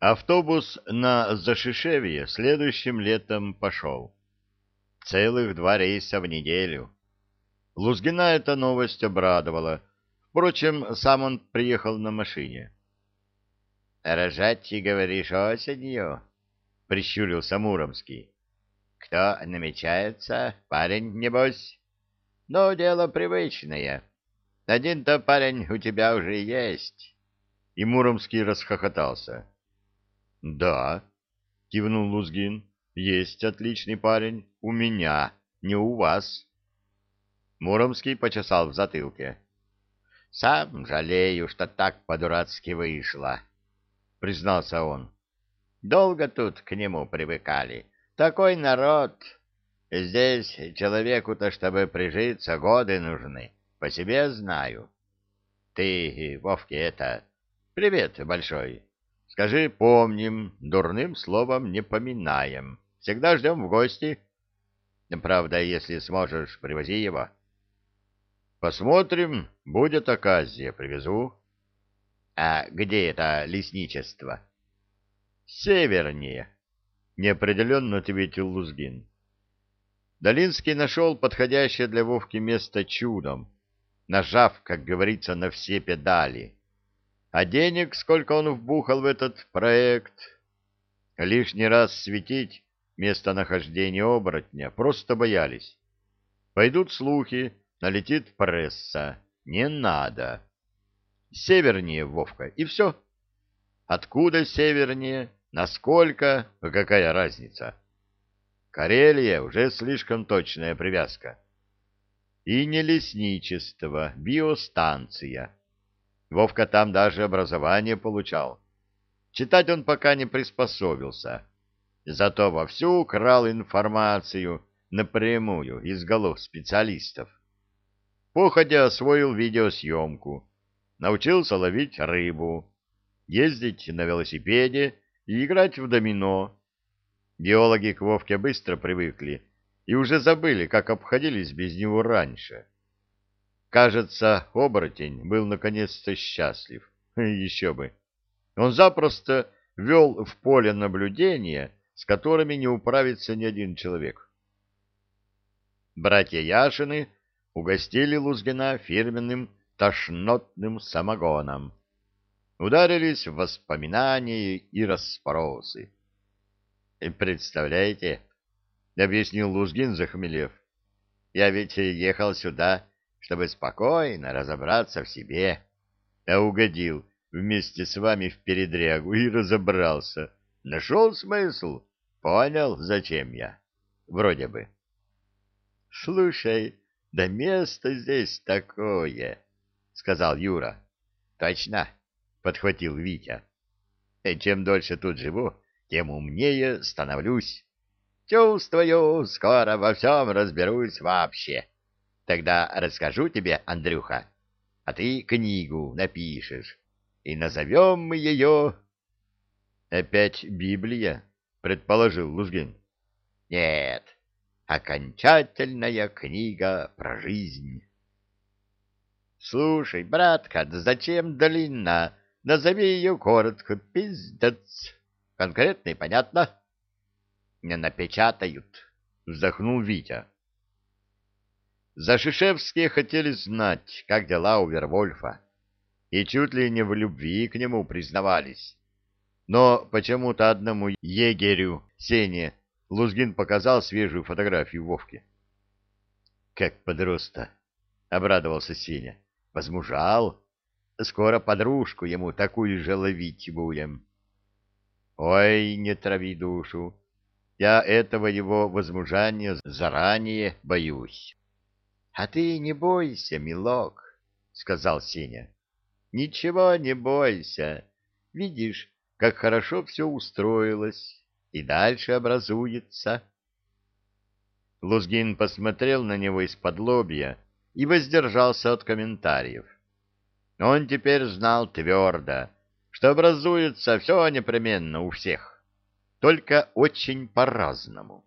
Автобус на Зашишевье следующим летом пошел. Целых два рейса в неделю. Лузгина эта новость обрадовала. Впрочем, сам он приехал на машине. — Рожать, говоришь, осенью? — прищурился Муромский. — Кто намечается? Парень, небось? — Ну, дело привычное. Один-то парень у тебя уже есть. И Муромский расхохотался. — Да, — кивнул Лузгин, — есть отличный парень. У меня, не у вас. Муромский почесал в затылке. — Сам жалею, что так по-дурацки вышло, — признался он. — Долго тут к нему привыкали. Такой народ. Здесь человеку-то, чтобы прижиться, годы нужны. По себе знаю. Ты, Вовке, это... Привет большой. Скажи, помним, дурным словом не поминаем. Всегда ждем в гости. Правда, если сможешь, привози его. Посмотрим, будет оказия, привезу. А где это лесничество? Севернее, неопределенно ответил Лузгин. Долинский нашел подходящее для Вовки место чудом нажав, как говорится, на все педали. А денег, сколько он вбухал в этот проект, лишний раз светить местонахождение оборотня просто боялись. Пойдут слухи, налетит пресса. Не надо. Севернее, Вовка, и все. Откуда севернее? Насколько? Какая разница? Карелия уже слишком точная привязка и не лесничество, биостанция. Вовка там даже образование получал. Читать он пока не приспособился, зато вовсю крал информацию напрямую из голов специалистов. Походя освоил видеосъемку, научился ловить рыбу, ездить на велосипеде и играть в домино. Биологи к Вовке быстро привыкли и уже забыли, как обходились без него раньше. Кажется, оборотень был наконец-то счастлив. Еще бы. Он запросто вел в поле наблюдения, с которыми не управится ни один человек. Братья Яшины угостили Лузгина фирменным тошнотным самогоном. Ударились в воспоминания и расспросы. Представляете, — объяснил Лузгин, захмелев. — Я ведь ехал сюда, чтобы спокойно разобраться в себе, а угодил вместе с вами в передрягу и разобрался. Нашел смысл, понял, зачем я. Вроде бы. — Слушай, да место здесь такое, — сказал Юра. — Точно, — подхватил Витя. — Чем дольше тут живу, тем умнее становлюсь. Чувствую, скоро во всем разберусь вообще. Тогда расскажу тебе, Андрюха, а ты книгу напишешь, и назовем мы ее... — Опять Библия? — предположил Лузгин. — Нет, окончательная книга про жизнь. — Слушай, братка, да зачем длинна? Назови ее коротко, пиздец. Конкретно и понятно. — не напечатают, — вздохнул Витя. Зашишевские хотели знать, как дела у Вервольфа, и чуть ли не в любви к нему признавались. Но почему-то одному егерю, Сене, Лузгин показал свежую фотографию Вовки. — Как подроста, — обрадовался Сеня. — Возмужал. Скоро подружку ему такую же ловить будем. — Ой, не трави душу, я этого его возмужания заранее боюсь. — А ты не бойся, милок, — сказал Сеня. — Ничего не бойся. Видишь, как хорошо все устроилось и дальше образуется. Лузгин посмотрел на него из-под лобья и воздержался от комментариев. Он теперь знал твердо, что образуется все непременно у всех только очень по-разному.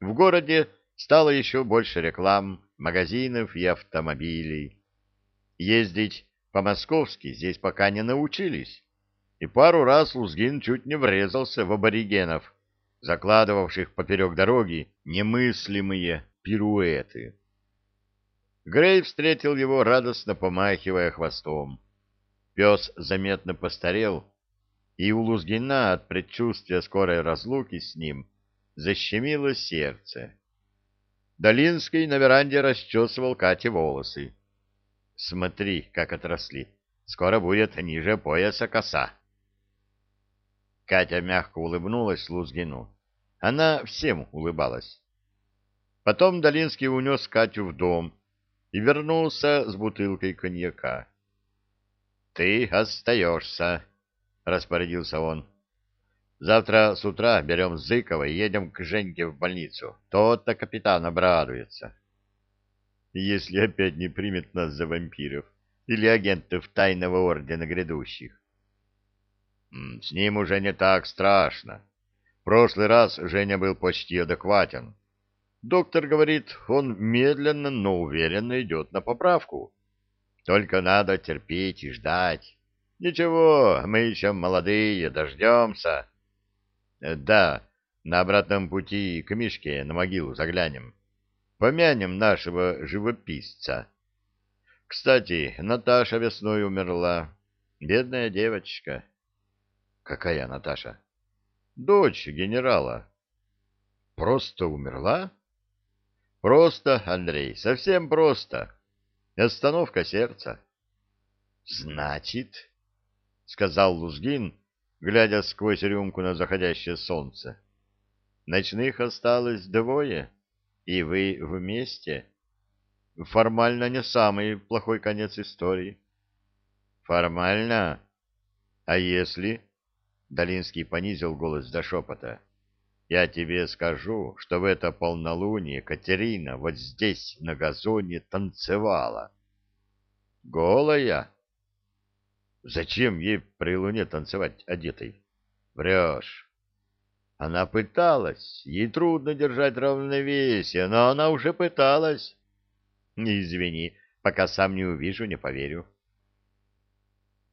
В городе стало еще больше реклам, магазинов и автомобилей. Ездить по-московски здесь пока не научились, и пару раз Лузгин чуть не врезался в аборигенов, закладывавших поперек дороги немыслимые пируэты. Грей встретил его, радостно помахивая хвостом. Пес заметно постарел, и у Лузгина от предчувствия скорой разлуки с ним защемило сердце. Долинский на веранде расчесывал Кате волосы. Смотри, как отросли. Скоро будет ниже пояса коса. Катя мягко улыбнулась Лузгину. Она всем улыбалась. Потом Долинский унес Катю в дом и вернулся с бутылкой коньяка. — Ты остаешься, — распорядился он. — Завтра с утра берем Зыкова и едем к Женьке в больницу. Тот-то капитан обрадуется. — Если опять не примет нас за вампиров или агентов тайного ордена грядущих. — С ним уже не так страшно. В прошлый раз Женя был почти адекватен. Доктор говорит, он медленно, но уверенно идет на поправку. Только надо терпеть и ждать. Ничего, мы еще молодые, дождемся. Да, на обратном пути к Мишке на могилу заглянем. Помянем нашего живописца. Кстати, Наташа весной умерла. Бедная девочка. Какая Наташа? Дочь генерала. Просто умерла? Просто, Андрей, совсем просто. Остановка сердца. Значит, сказал Лузгин, глядя сквозь рюмку на заходящее солнце. Ночных осталось двое, и вы вместе. Формально не самый плохой конец истории. Формально? А если... Долинский понизил голос до шепота. Я тебе скажу, что в это полнолуние Катерина вот здесь, на газоне, танцевала. Голая? Зачем ей при луне танцевать одетой? Врешь. Она пыталась. Ей трудно держать равновесие, но она уже пыталась. Извини, пока сам не увижу, не поверю.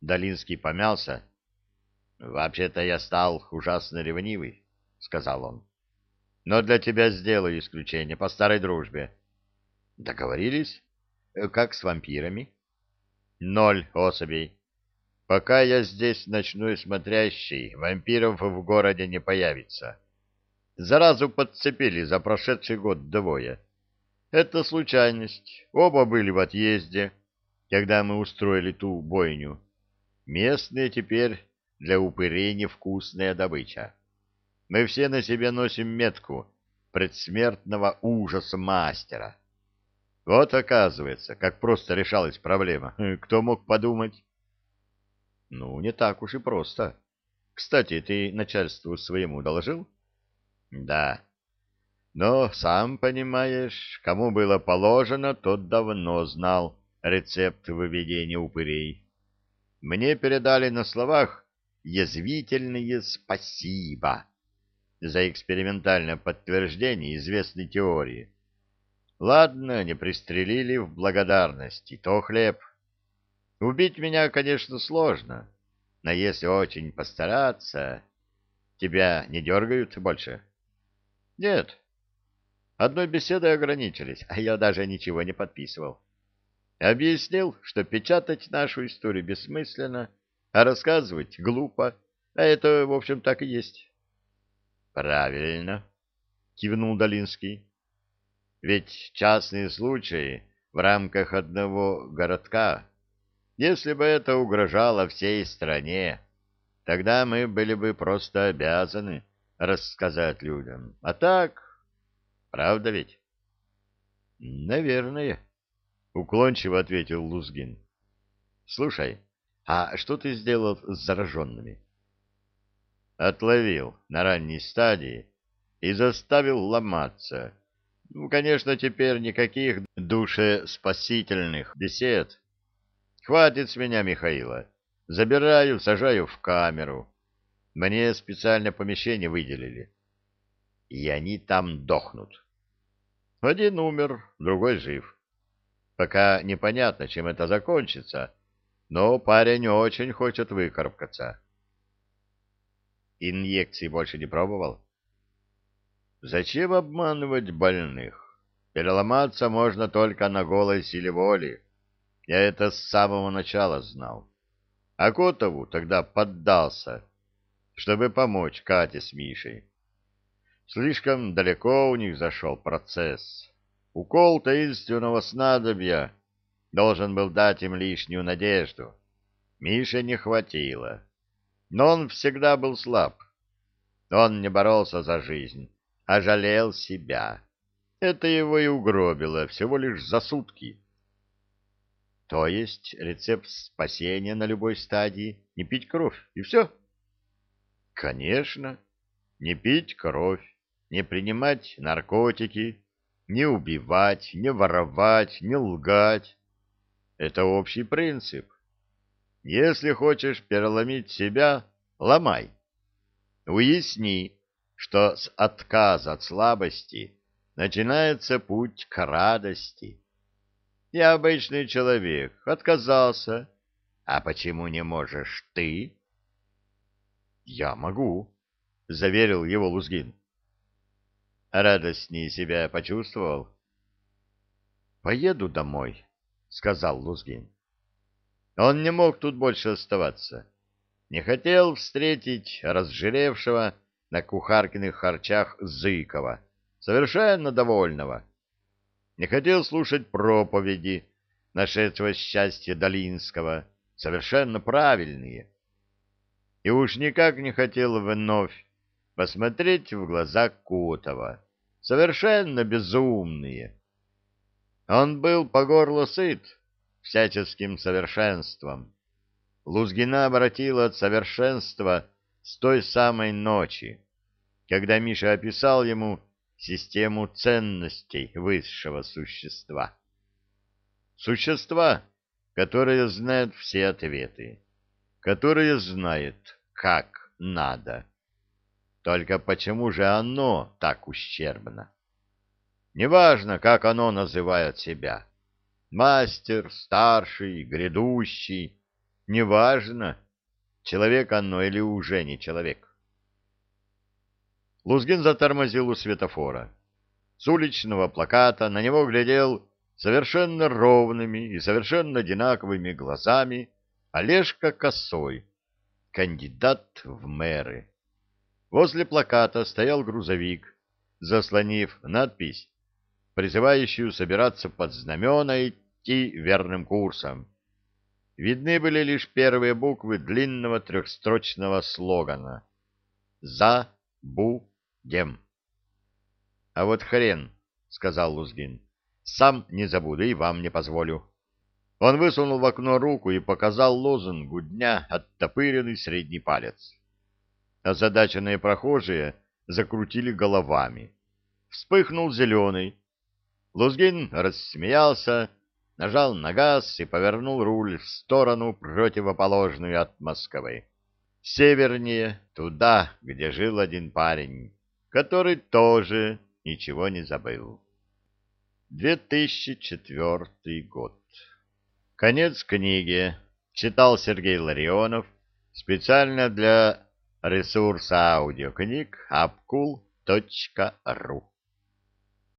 Долинский помялся. Вообще-то я стал ужасно ревнивый. — сказал он. — Но для тебя сделаю исключение по старой дружбе. — Договорились? Как с вампирами? — Ноль особей. Пока я здесь ночной смотрящий, вампиров в городе не появится. Заразу подцепили за прошедший год двое. Это случайность. Оба были в отъезде, когда мы устроили ту бойню. Местные теперь для упырей невкусная добыча. Мы все на себе носим метку предсмертного ужаса мастера. Вот оказывается, как просто решалась проблема. Кто мог подумать? Ну, не так уж и просто. Кстати, ты начальству своему доложил? Да. Но, сам понимаешь, кому было положено, тот давно знал рецепт выведения упырей. Мне передали на словах язвительные «спасибо» за экспериментальное подтверждение известной теории. Ладно, не пристрелили в благодарности, то хлеб. Убить меня, конечно, сложно, но если очень постараться... Тебя не дергают больше? Нет. Одной беседой ограничились, а я даже ничего не подписывал. Объяснил, что печатать нашу историю бессмысленно, а рассказывать глупо, а это, в общем, так и есть. Правильно, кивнул Долинский. Ведь частные случаи в рамках одного городка. Если бы это угрожало всей стране, тогда мы были бы просто обязаны рассказать людям. А так, правда ведь? Наверное, уклончиво ответил Лузгин. Слушай, а что ты сделал с зараженными? отловил на ранней стадии и заставил ломаться. Ну, конечно, теперь никаких душеспасительных бесед. Хватит с меня, Михаила. Забираю, сажаю в камеру. Мне специальное помещение выделили. И они там дохнут. Один умер, другой жив. Пока непонятно, чем это закончится, но парень очень хочет выкарабкаться. инъекции больше не пробовал? Зачем обманывать больных? Переломаться можно только на голой силе воли. Я это с самого начала знал. А Котову тогда поддался, чтобы помочь Кате с Мишей. Слишком далеко у них зашел процесс. Укол таинственного снадобья должен был дать им лишнюю надежду. Мише не хватило. Но он всегда был слаб. Он не боролся за жизнь, а жалел себя. Это его и угробило всего лишь за сутки. То есть рецепт спасения на любой стадии — не пить кровь, и все? Конечно, не пить кровь, не принимать наркотики, не убивать, не воровать, не лгать. Это общий принцип. Если хочешь переломить себя, ломай. Уясни, что с отказа от слабости начинается путь к радости. Я обычный человек, отказался. А почему не можешь ты? Я могу, заверил его Лузгин. Радостнее себя почувствовал. Поеду домой, сказал Лузгин. Он не мог тут больше оставаться. Не хотел встретить разжиревшего на кухаркиных харчах Зыкова, совершенно довольного. Не хотел слушать проповеди нашедшего счастья Долинского, совершенно правильные. И уж никак не хотел вновь посмотреть в глаза Котова, совершенно безумные. Он был по горло сыт, всяческим совершенством. Лузгина обратила от совершенства с той самой ночи, когда Миша описал ему систему ценностей высшего существа. Существа, которые знают все ответы, которые знают, как надо. Только почему же оно так ущербно? Неважно, как оно называет себя мастер, старший, грядущий, неважно, человек оно или уже не человек. Лузгин затормозил у светофора. С уличного плаката на него глядел совершенно ровными и совершенно одинаковыми глазами Олежка Косой, кандидат в мэры. Возле плаката стоял грузовик, заслонив надпись призывающую собираться под знамена и идти верным курсом. Видны были лишь первые буквы длинного трехстрочного слогана «За будем». «А вот хрен», — сказал Лузгин, — «сам не забуду и вам не позволю». Он высунул в окно руку и показал лозунгу дня оттопыренный средний палец. Озадаченные прохожие закрутили головами. Вспыхнул зеленый, Лузгин рассмеялся, нажал на газ и повернул руль в сторону, противоположную от Москвы. Севернее, туда, где жил один парень, который тоже ничего не забыл. 2004 год. Конец книги. Читал Сергей Ларионов специально для ресурса аудиокниг apkul.ru